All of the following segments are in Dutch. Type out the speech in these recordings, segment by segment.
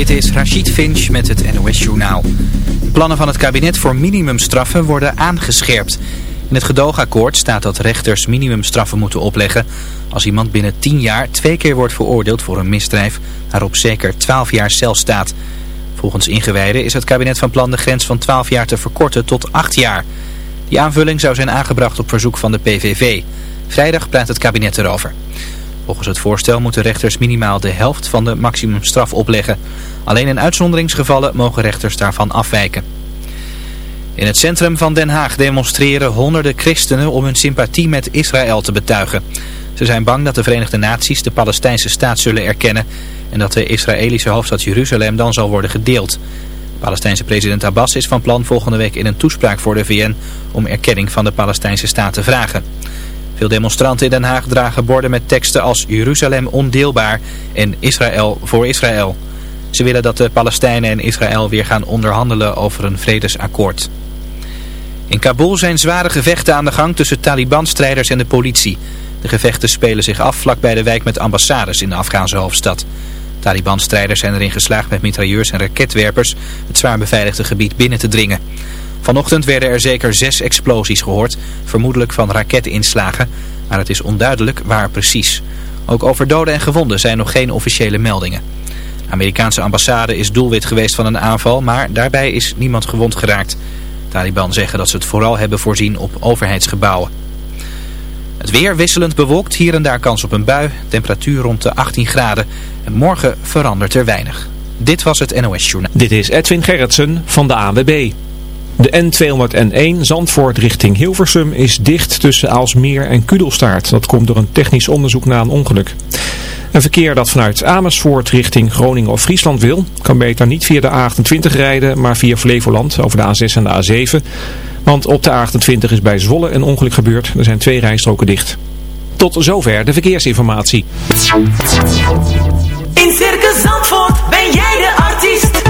Dit is Rachid Finch met het NOS-journaal. Plannen van het kabinet voor minimumstraffen worden aangescherpt. In het gedoogakkoord staat dat rechters minimumstraffen moeten opleggen... als iemand binnen 10 jaar twee keer wordt veroordeeld voor een misdrijf... waarop zeker 12 jaar cel staat. Volgens ingewijden is het kabinet van plan de grens van 12 jaar te verkorten tot 8 jaar. Die aanvulling zou zijn aangebracht op verzoek van de PVV. Vrijdag praat het kabinet erover. Volgens het voorstel moeten rechters minimaal de helft van de maximumstraf opleggen. Alleen in uitzonderingsgevallen mogen rechters daarvan afwijken. In het centrum van Den Haag demonstreren honderden christenen om hun sympathie met Israël te betuigen. Ze zijn bang dat de Verenigde Naties de Palestijnse staat zullen erkennen en dat de Israëlische hoofdstad Jeruzalem dan zal worden gedeeld. De Palestijnse president Abbas is van plan volgende week in een toespraak voor de VN om erkenning van de Palestijnse staat te vragen. Veel demonstranten in Den Haag dragen borden met teksten als Jeruzalem ondeelbaar en Israël voor Israël. Ze willen dat de Palestijnen en Israël weer gaan onderhandelen over een vredesakkoord. In Kabul zijn zware gevechten aan de gang tussen Taliban-strijders en de politie. De gevechten spelen zich af vlakbij de wijk met ambassades in de Afghaanse hoofdstad. Taliban-strijders zijn erin geslaagd met mitrailleurs en raketwerpers het zwaar beveiligde gebied binnen te dringen. Vanochtend werden er zeker zes explosies gehoord, vermoedelijk van raketinslagen, maar het is onduidelijk waar precies. Ook over doden en gewonden zijn nog geen officiële meldingen. De Amerikaanse ambassade is doelwit geweest van een aanval, maar daarbij is niemand gewond geraakt. Taliban zeggen dat ze het vooral hebben voorzien op overheidsgebouwen. Het weer wisselend bewolkt, hier en daar kans op een bui, temperatuur rond de 18 graden. En morgen verandert er weinig. Dit was het NOS Journaal. Dit is Edwin Gerritsen van de ANWB. De N201 Zandvoort richting Hilversum is dicht tussen Aalsmeer en Kudelstaart. Dat komt door een technisch onderzoek na een ongeluk. Een verkeer dat vanuit Amersfoort richting Groningen of Friesland wil, kan beter niet via de A28 rijden, maar via Flevoland over de A6 en de A7. Want op de A28 is bij Zwolle een ongeluk gebeurd. Er zijn twee rijstroken dicht. Tot zover de verkeersinformatie. In Circus Zandvoort ben jij de artiest.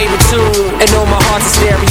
And know my heart's a stereo,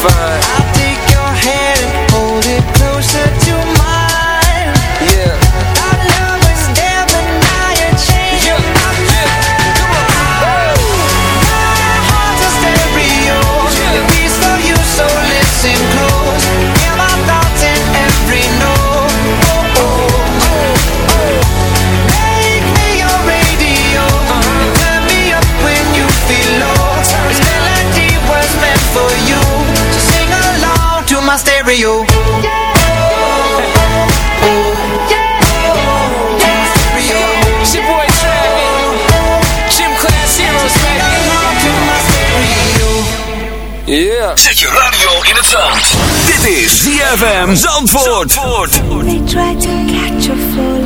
fine Zet je radio in het zand. Dit is ZFM Zandvoort. They tried to catch a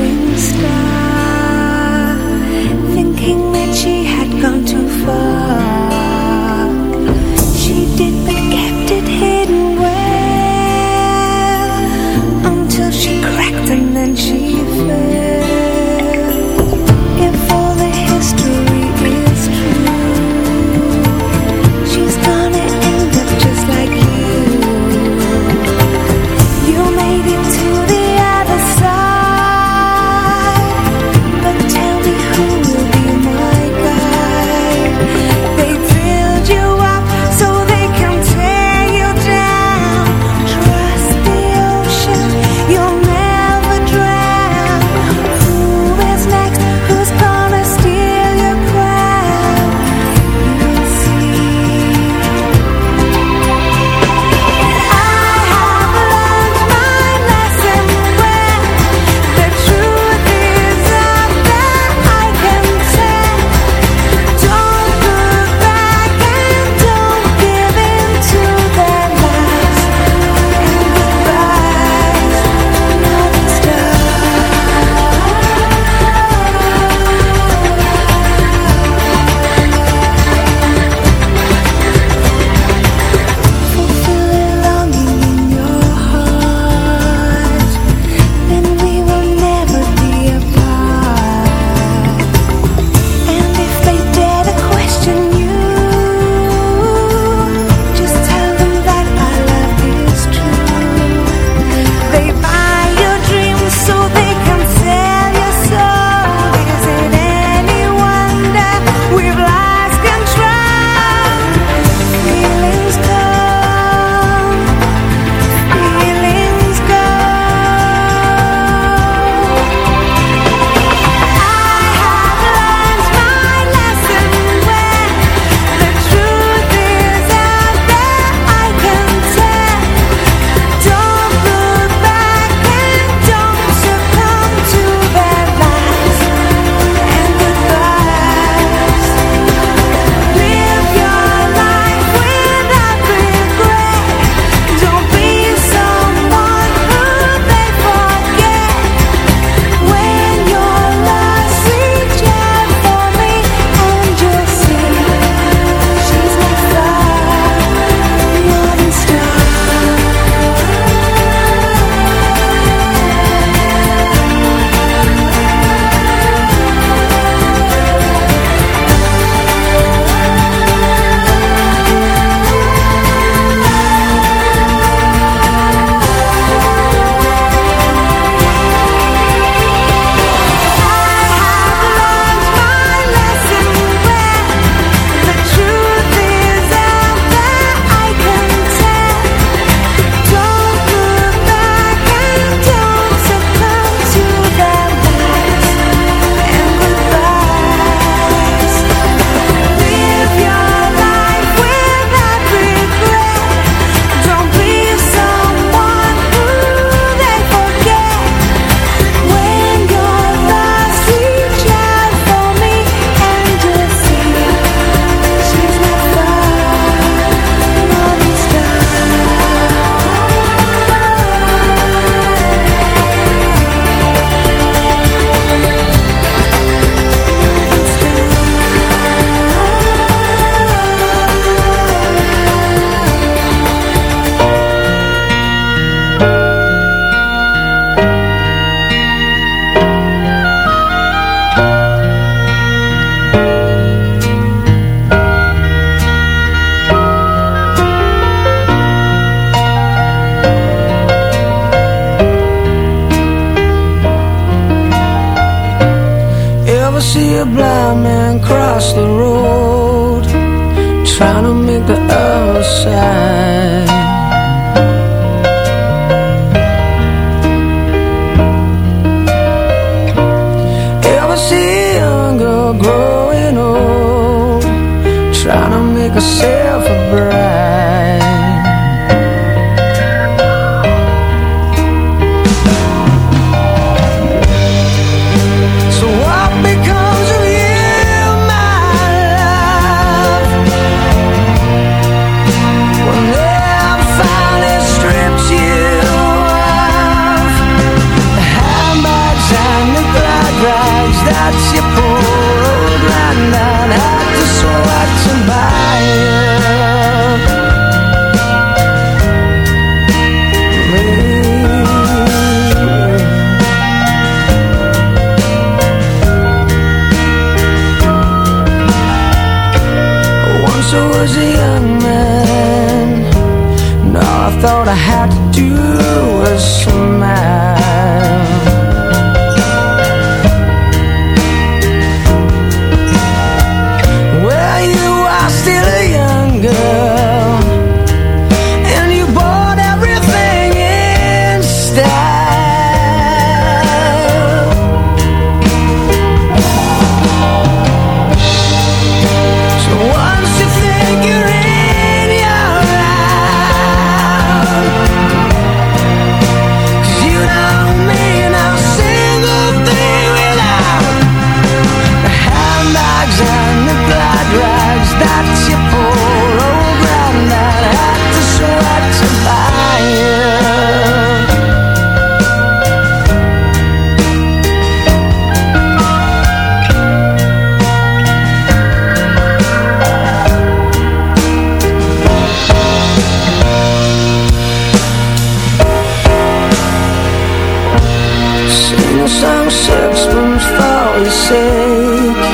some sixpence for your sake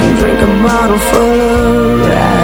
And drink a bottle full of rye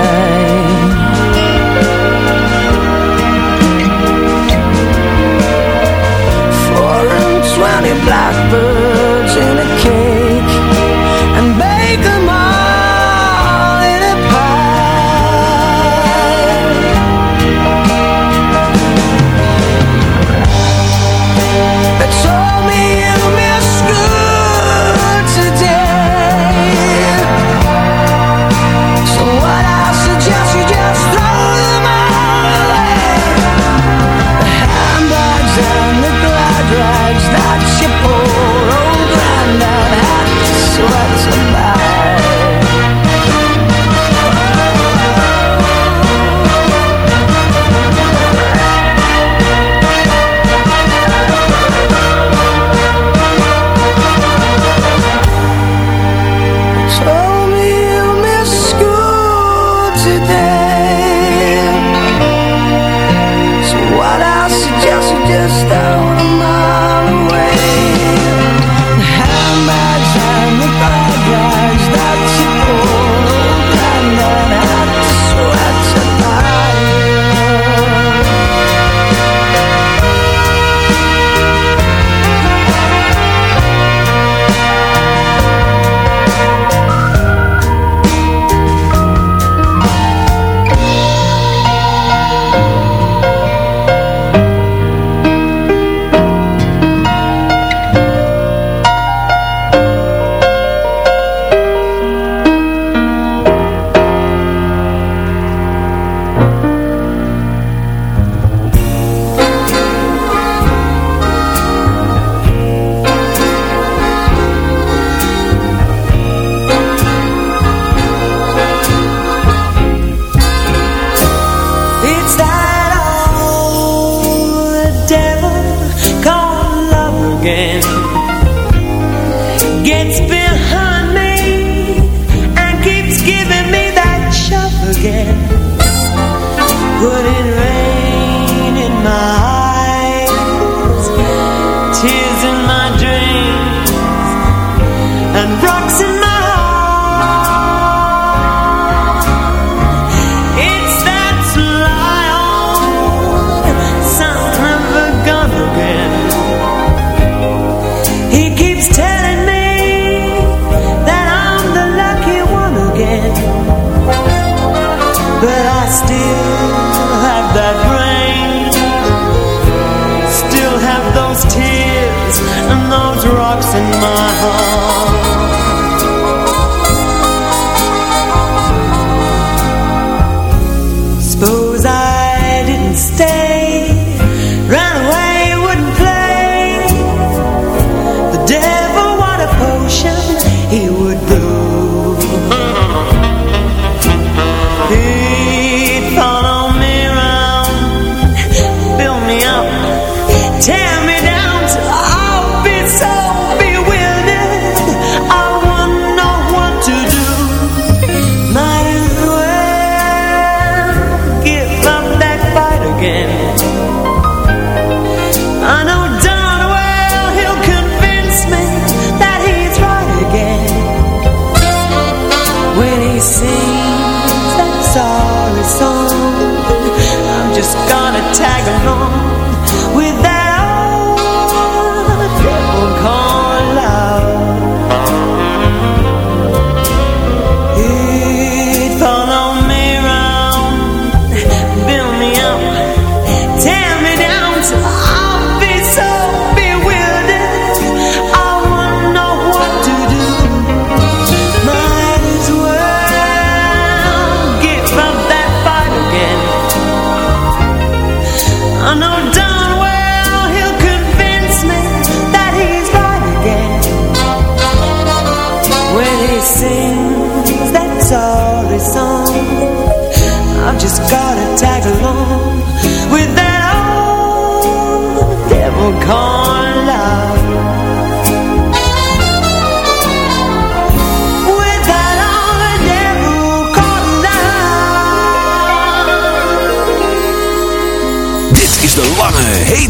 tag along.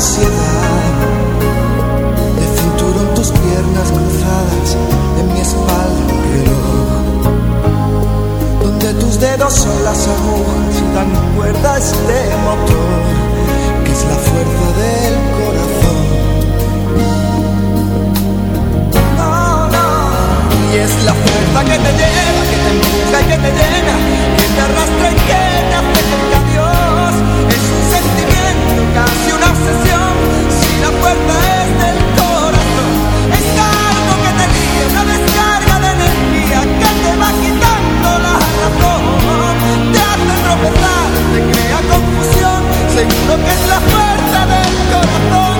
ansiedad. De cinturón tus piernas cruzadas, en mi espalda un reloj. Donde tus dedos son las agujas y dan cuerda este motor, que es la fuerza del corazón. Oh, no. Y es la fuerza que te lleva, que te empuja y que te llena, que te arrastra y que te acerca a Dios. Es un sentimiento casi si la fuerza es del corazón, es algo que te niega. Descarga de energía que te va quitando la razón, te hace tropezar, te crea confusión. Seguro que es la fuerza del corazón.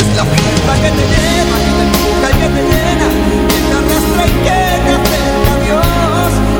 es la culpa que te llena, que te busca, y que te llena, que te arrastra y que te acerca a Dios.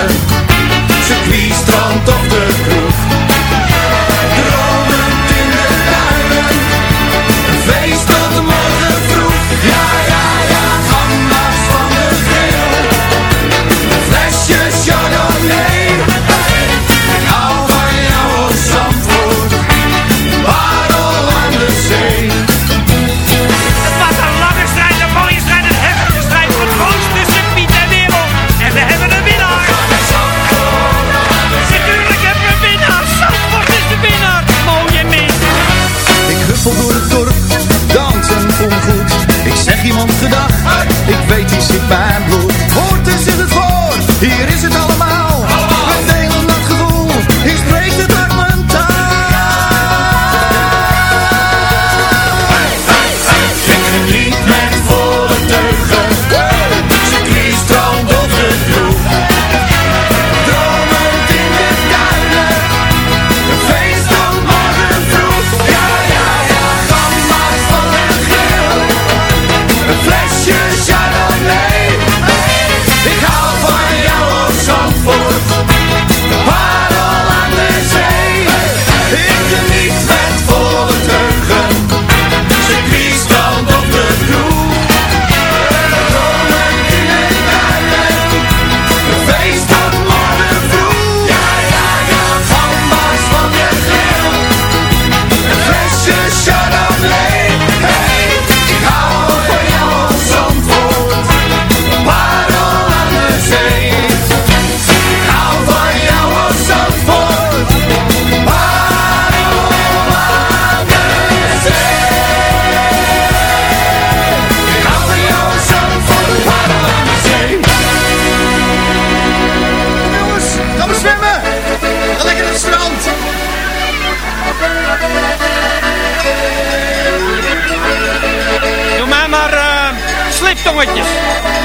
tongetjes.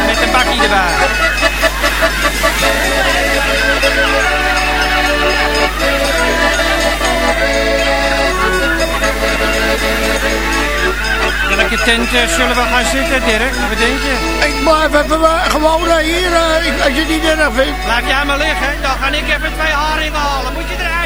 Met een bakkie erbij. Welke tent eh, zullen we gaan zitten, Dirk? Wat denk je? Ik blijf even gewoon hier, eh, als je die niet erg vindt. Laat jij maar liggen, dan ga ik even twee haringen halen. Moet je eruit?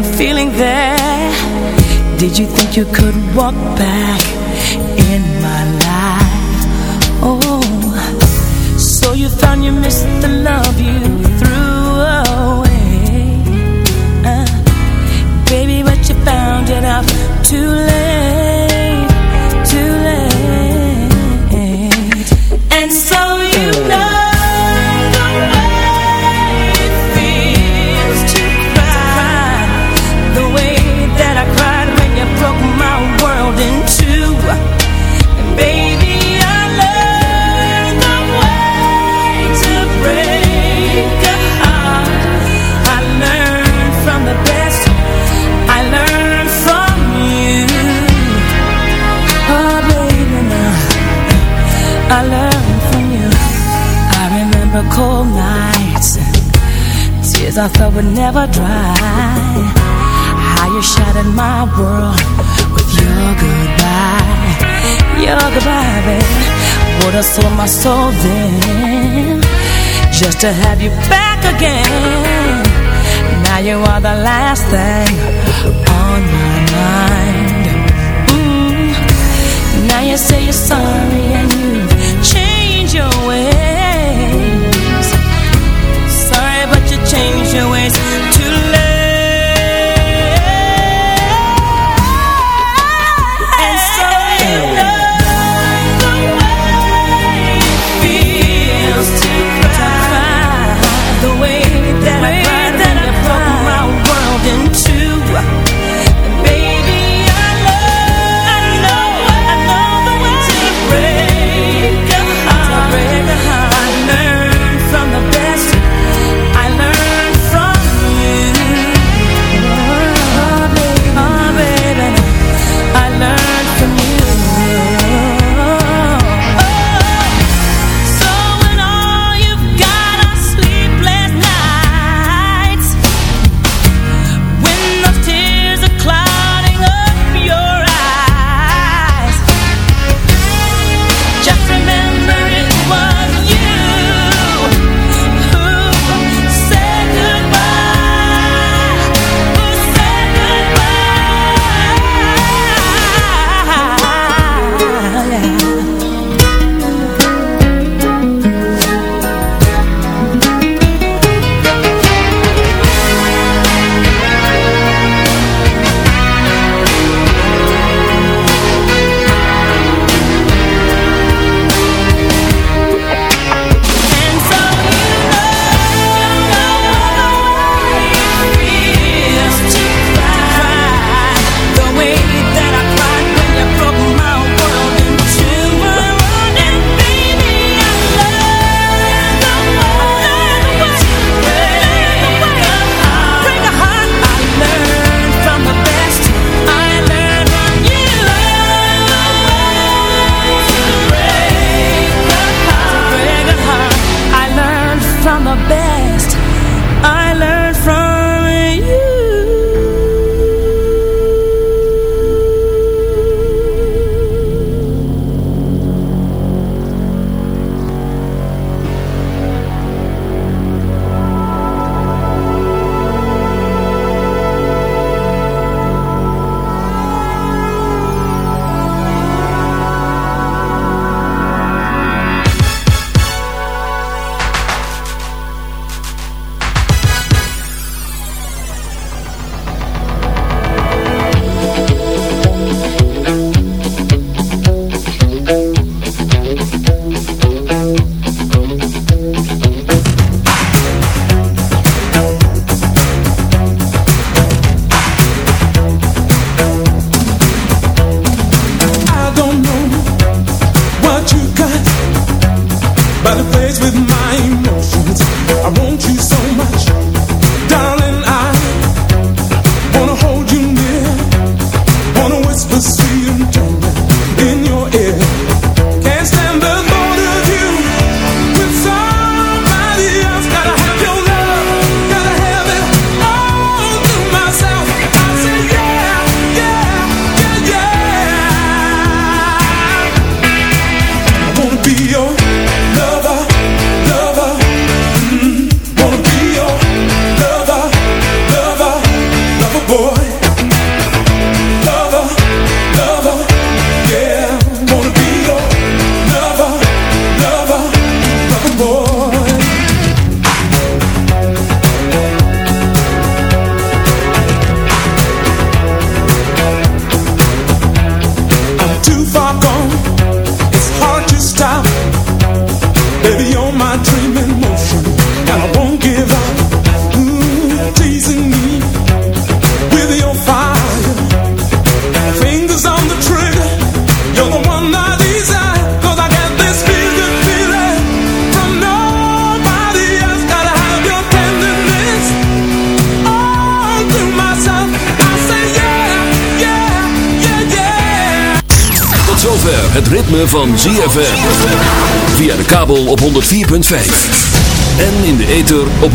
one feeling there Did you think you could walk back? Lord, I sold my soul then Just to have you back again. Now you are the last thing on my mind. Mm. Now you say you're sorry and you change your ways. Sorry, but you change your ways too. just remember